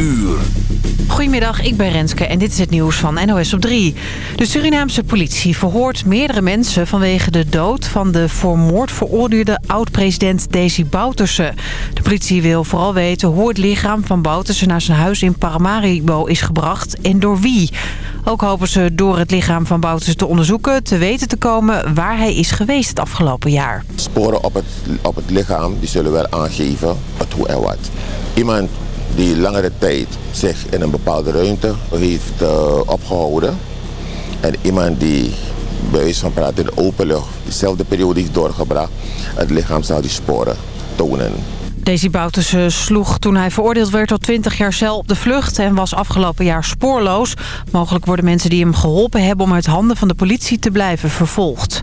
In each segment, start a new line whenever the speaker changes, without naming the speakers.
uur.
Goedemiddag, ik ben Renske en dit is het nieuws van NOS op 3. De Surinaamse politie verhoort meerdere mensen vanwege de dood van de voor moord veroordeelde oud-president Desi Bouterse. De politie wil vooral weten hoe het lichaam van Bouterse naar zijn huis in Paramaribo is gebracht en door wie. Ook hopen ze door het lichaam van Bouterse te onderzoeken te weten te komen waar hij is geweest het afgelopen jaar.
Sporen op het, op het lichaam die zullen wel aangeven het hoe en wat. Iemand die langere tijd zich in een bepaalde ruimte heeft uh, opgehouden. En iemand die bij wijze van praten in open lucht dezelfde periode heeft doorgebracht. Het lichaam zal die sporen tonen.
Desi Bouterse sloeg toen hij veroordeeld werd tot 20 jaar cel op de vlucht... en was afgelopen jaar spoorloos. Mogelijk worden mensen die hem geholpen hebben om uit handen van de politie te blijven vervolgd.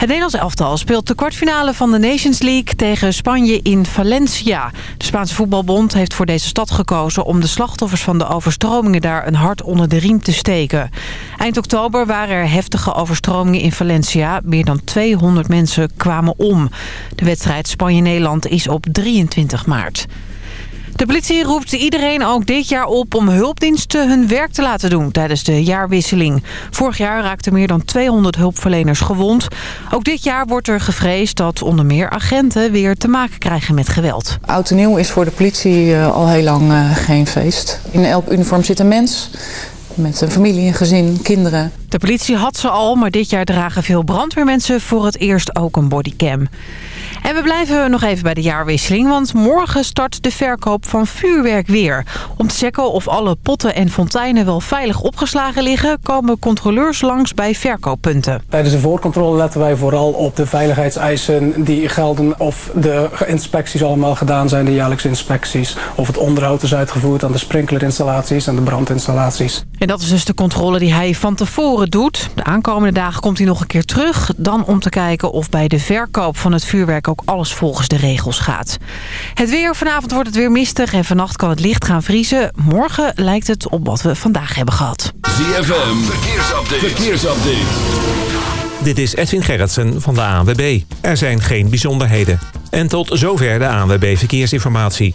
Het Nederlands elftal speelt de kwartfinale van de Nations League tegen Spanje in Valencia. De Spaanse voetbalbond heeft voor deze stad gekozen om de slachtoffers van de overstromingen daar een hart onder de riem te steken. Eind oktober waren er heftige overstromingen in Valencia. Meer dan 200 mensen kwamen om. De wedstrijd Spanje-Nederland is op 23 maart. De politie roept iedereen ook dit jaar op om hulpdiensten hun werk te laten doen tijdens de jaarwisseling. Vorig jaar raakten meer dan 200 hulpverleners gewond. Ook dit jaar wordt er gevreesd dat onder meer agenten weer te maken krijgen met geweld.
Oud en nieuw is voor de politie uh, al heel lang uh, geen feest. In elk uniform zit een mens. Met een familie, een gezin, kinderen.
De politie had ze al, maar dit jaar dragen veel brandweermensen voor het eerst ook een bodycam. En we blijven nog even bij de jaarwisseling, want morgen start de verkoop van vuurwerk weer. Om te checken of alle potten en fonteinen wel veilig opgeslagen liggen, komen controleurs langs bij verkooppunten.
Tijdens de voorcontrole letten wij vooral op de veiligheidseisen die gelden of de inspecties allemaal gedaan zijn, de jaarlijkse inspecties. Of het onderhoud is uitgevoerd aan de sprinklerinstallaties en de brandinstallaties.
En dat is dus de controle die hij van tevoren doet. De aankomende dagen komt hij nog een keer terug. Dan om te kijken of bij de verkoop van het vuurwerk ook alles volgens de regels gaat. Het weer. Vanavond wordt het weer mistig en vannacht kan het licht gaan vriezen. Morgen lijkt het op wat we vandaag hebben gehad.
ZFM. Verkeersupdate. Verkeersupdate.
Dit is Edwin Gerritsen van de ANWB. Er zijn geen bijzonderheden. En tot zover de ANWB Verkeersinformatie.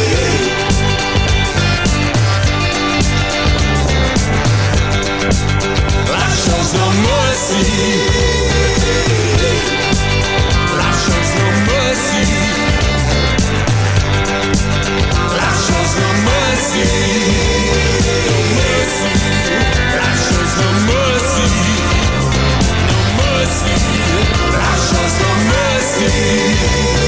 Life shows no mercy. Life shows. No mercy. Life shows no mercy. No mercy. Life shows no mercy.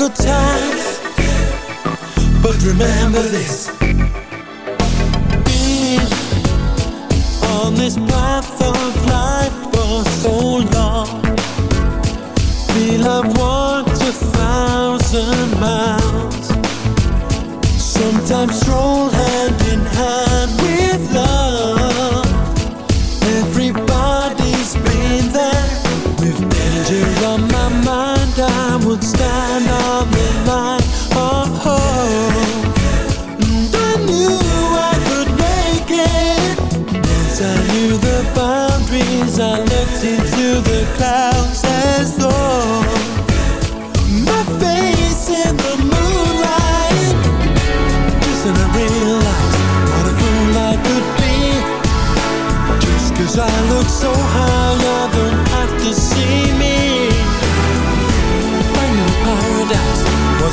could tell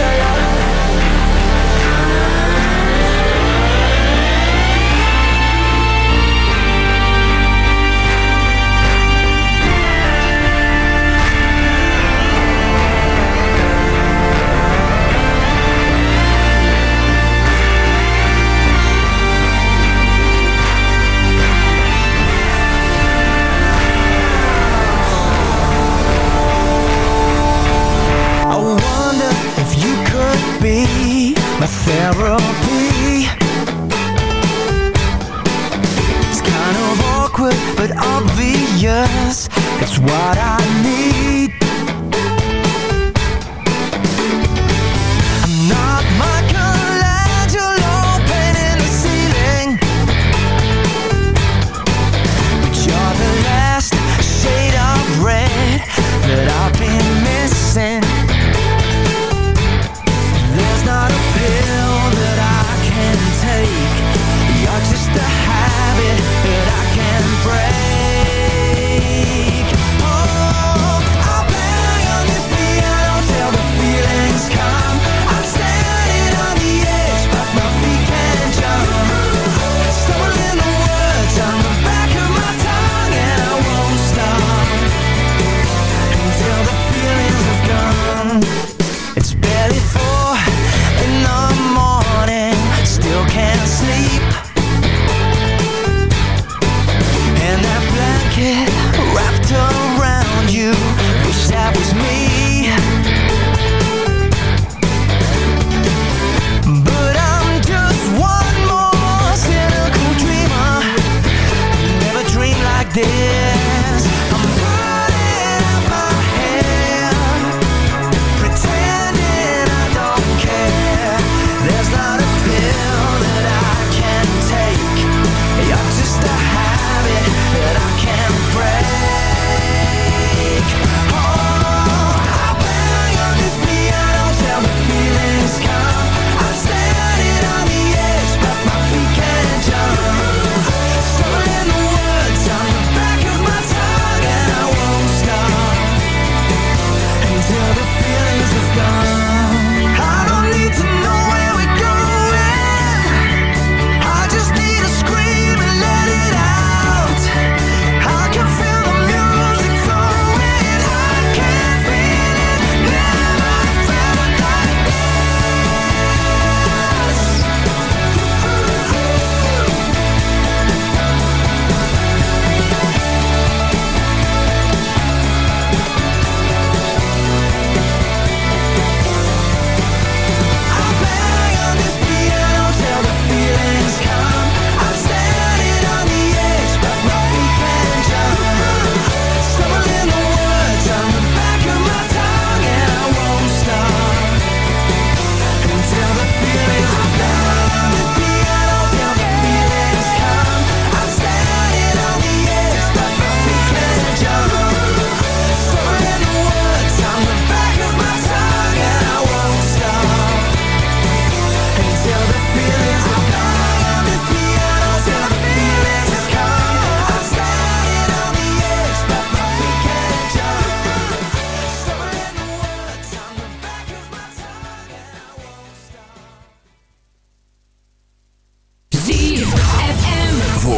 Yeah.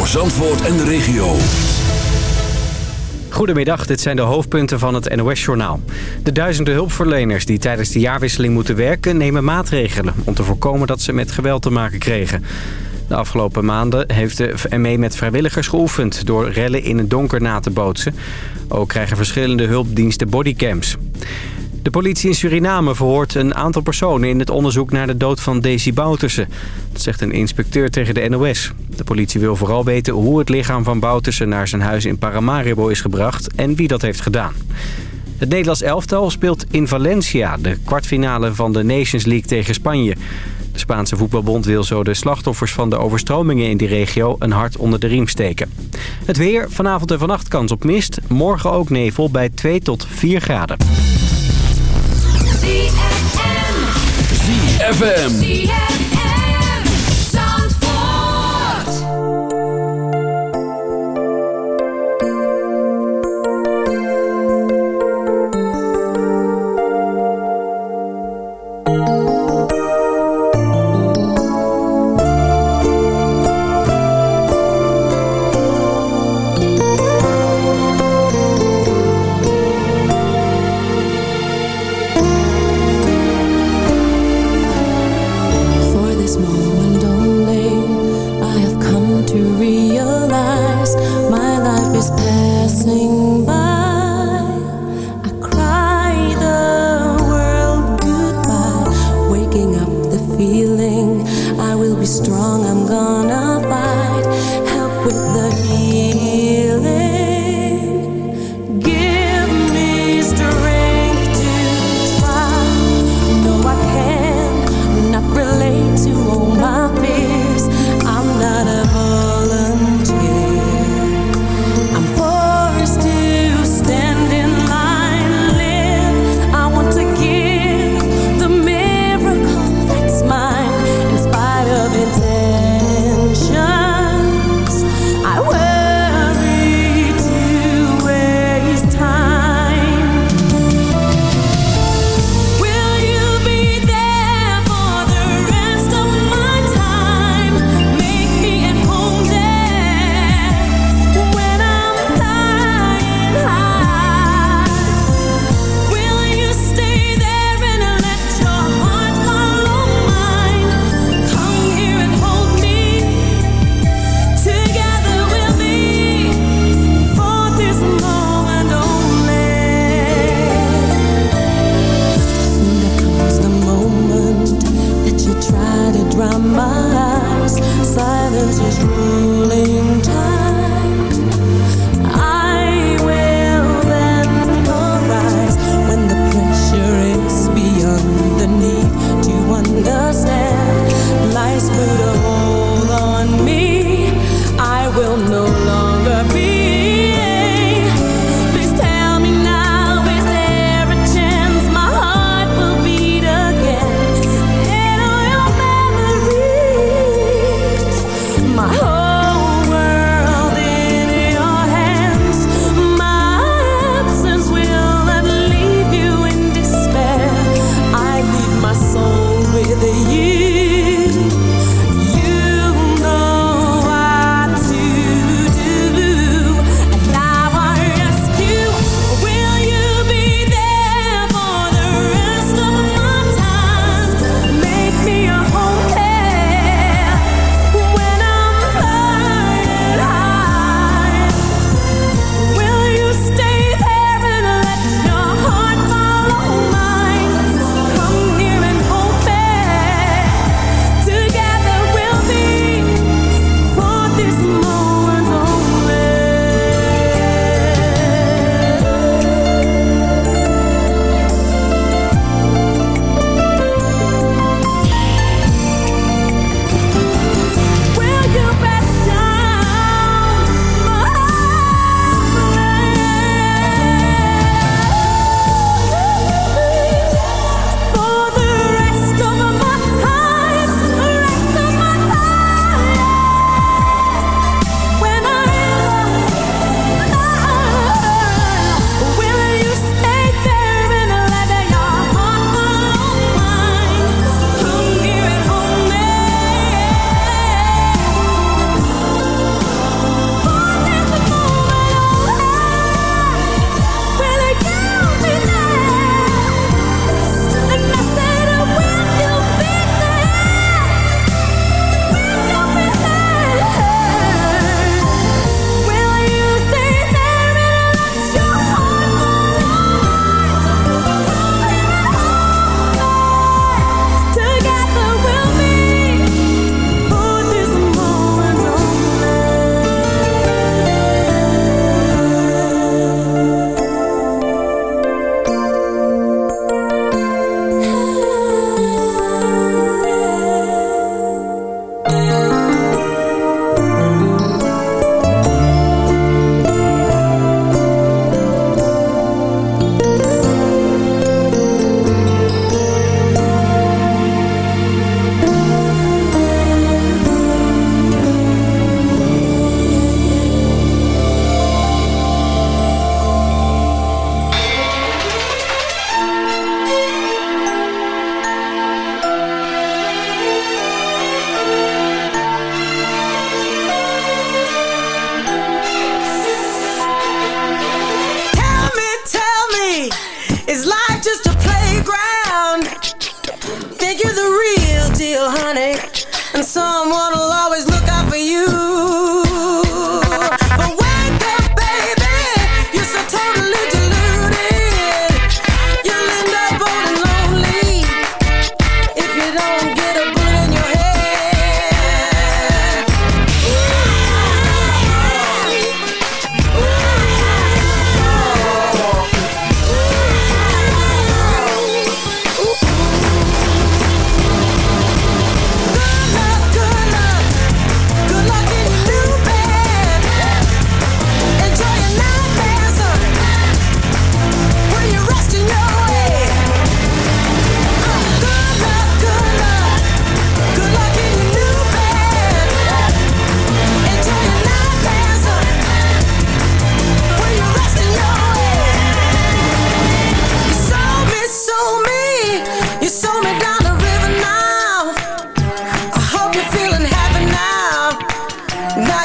Zandvoort en de regio.
Goedemiddag, dit zijn de hoofdpunten van het NOS-journaal. De duizenden hulpverleners die tijdens de jaarwisseling moeten werken... nemen maatregelen om te voorkomen dat ze met geweld te maken kregen. De afgelopen maanden heeft de ME met vrijwilligers geoefend... door rellen in het donker na te bootsen. Ook krijgen verschillende hulpdiensten bodycams. De politie in Suriname verhoort een aantal personen in het onderzoek naar de dood van Daisy Bouterse. Dat zegt een inspecteur tegen de NOS. De politie wil vooral weten hoe het lichaam van Bouterse naar zijn huis in Paramaribo is gebracht en wie dat heeft gedaan. Het Nederlands elftal speelt in Valencia de kwartfinale van de Nations League tegen Spanje. De Spaanse voetbalbond wil zo de slachtoffers van de overstromingen in die regio een hart onder de riem steken. Het weer, vanavond en vannacht kans op mist, morgen ook nevel bij 2 tot 4 graden.
ZFM.
ZFM.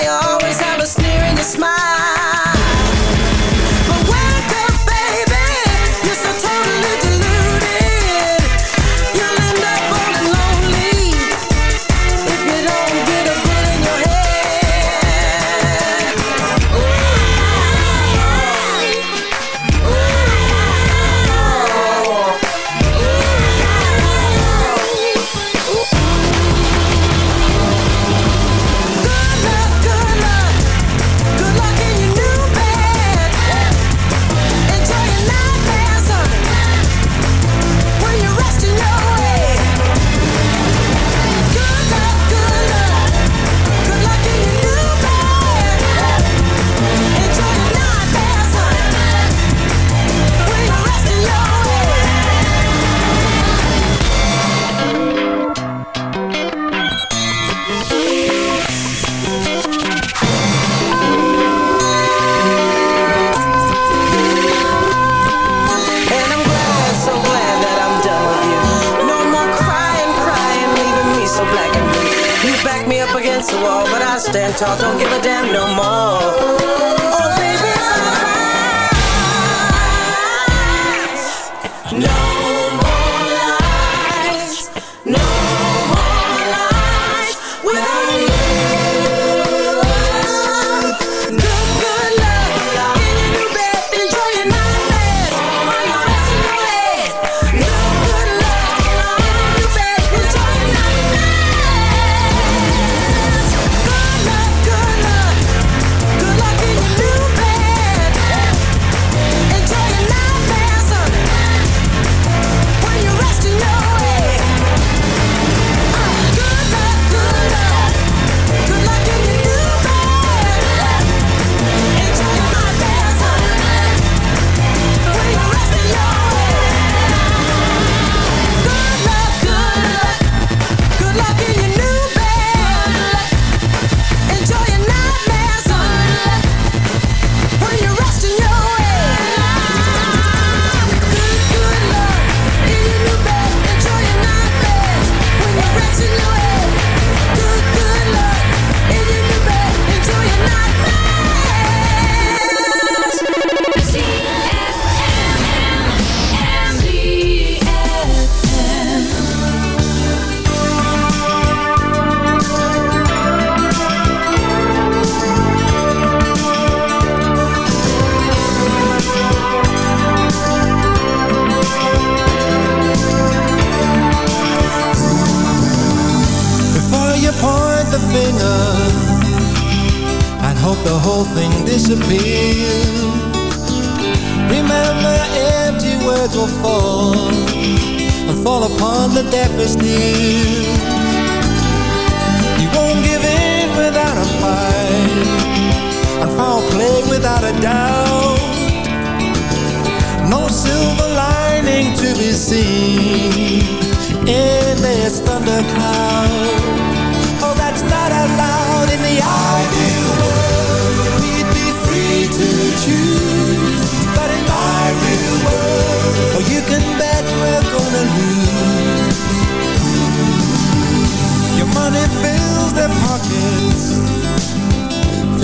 You
always have a sneer in your smile.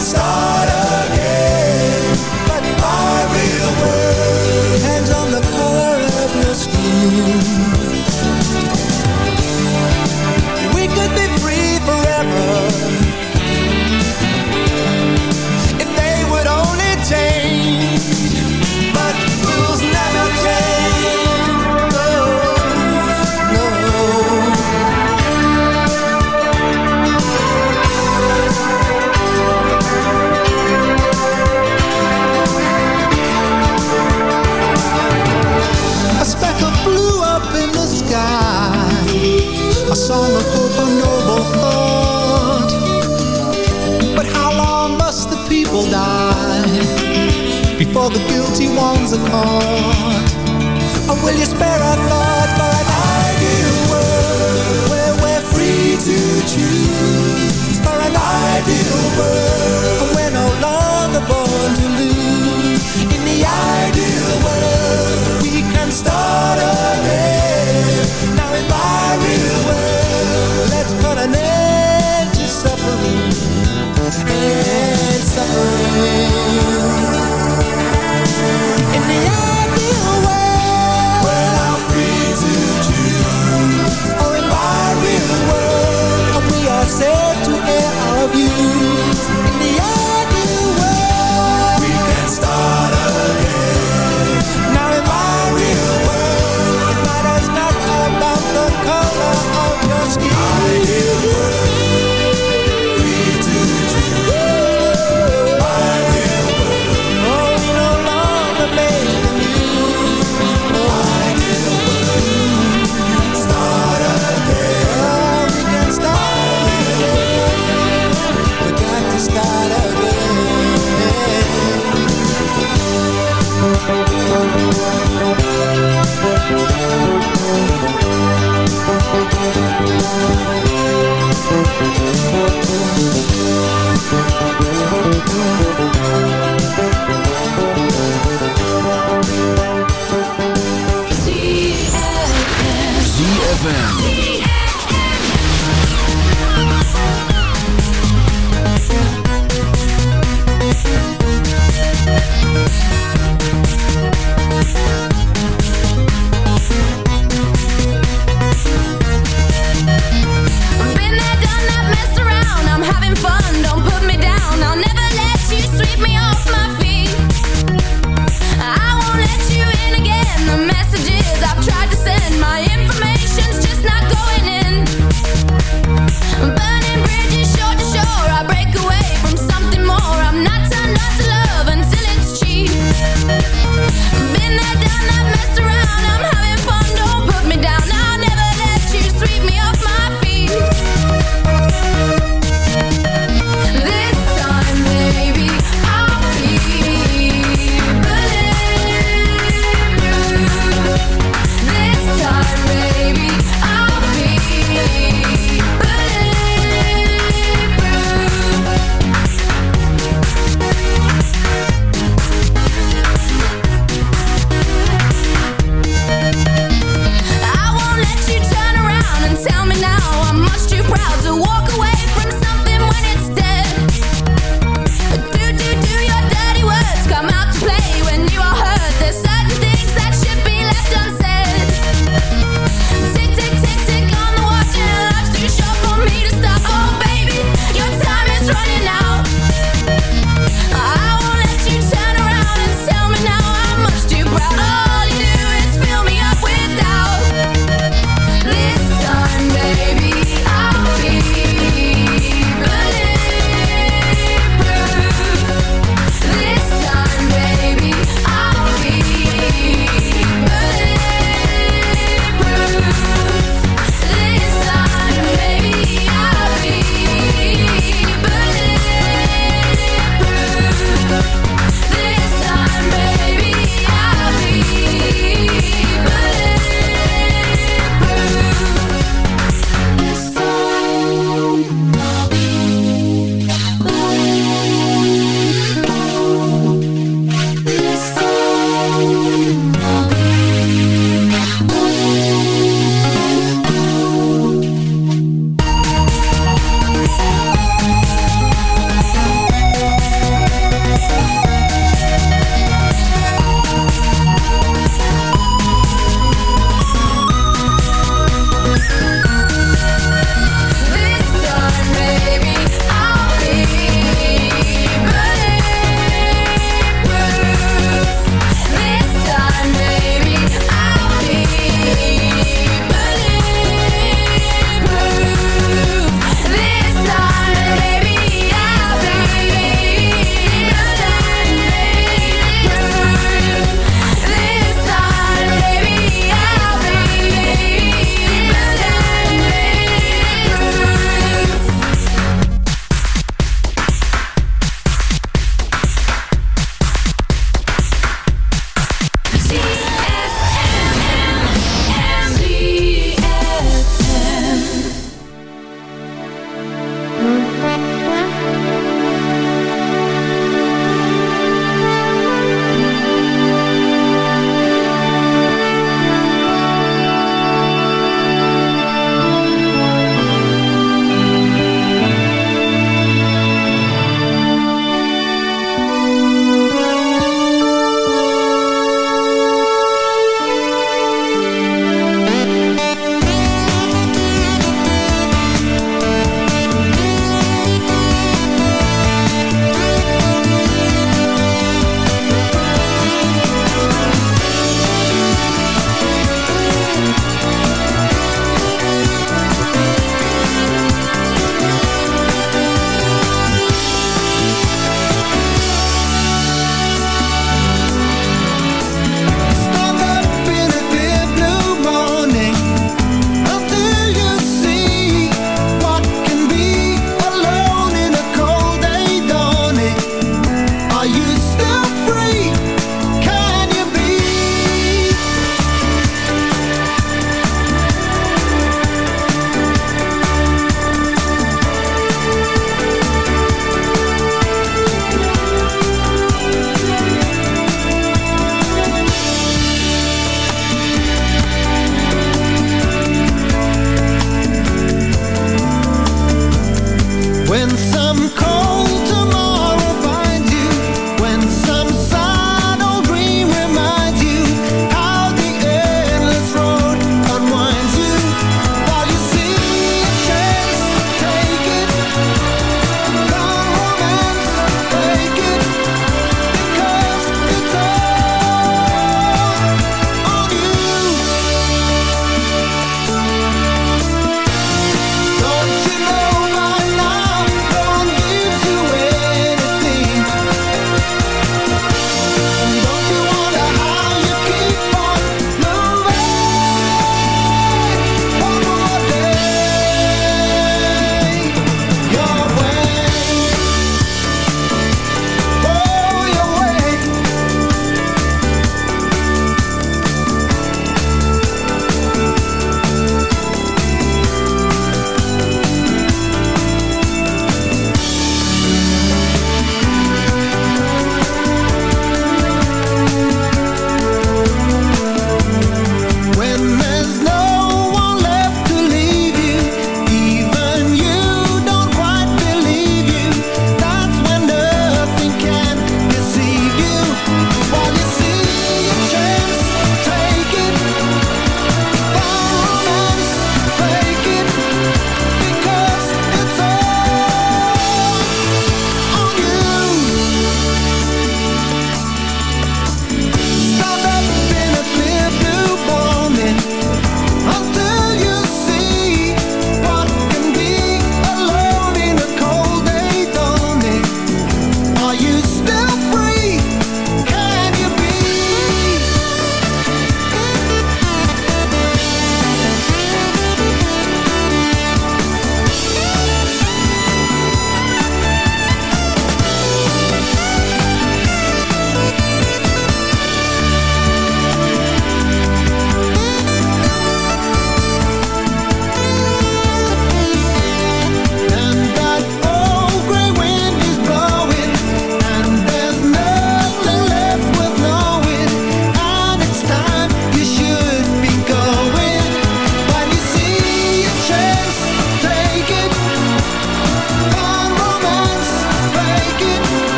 start up Of a noble thought But how long must the people die Before the guilty ones are caught? Or will you spare a thought for an ideal world Where we're free to choose? For an ideal world we're no longer born to lose. In the ideal world We can start again. Now in my real world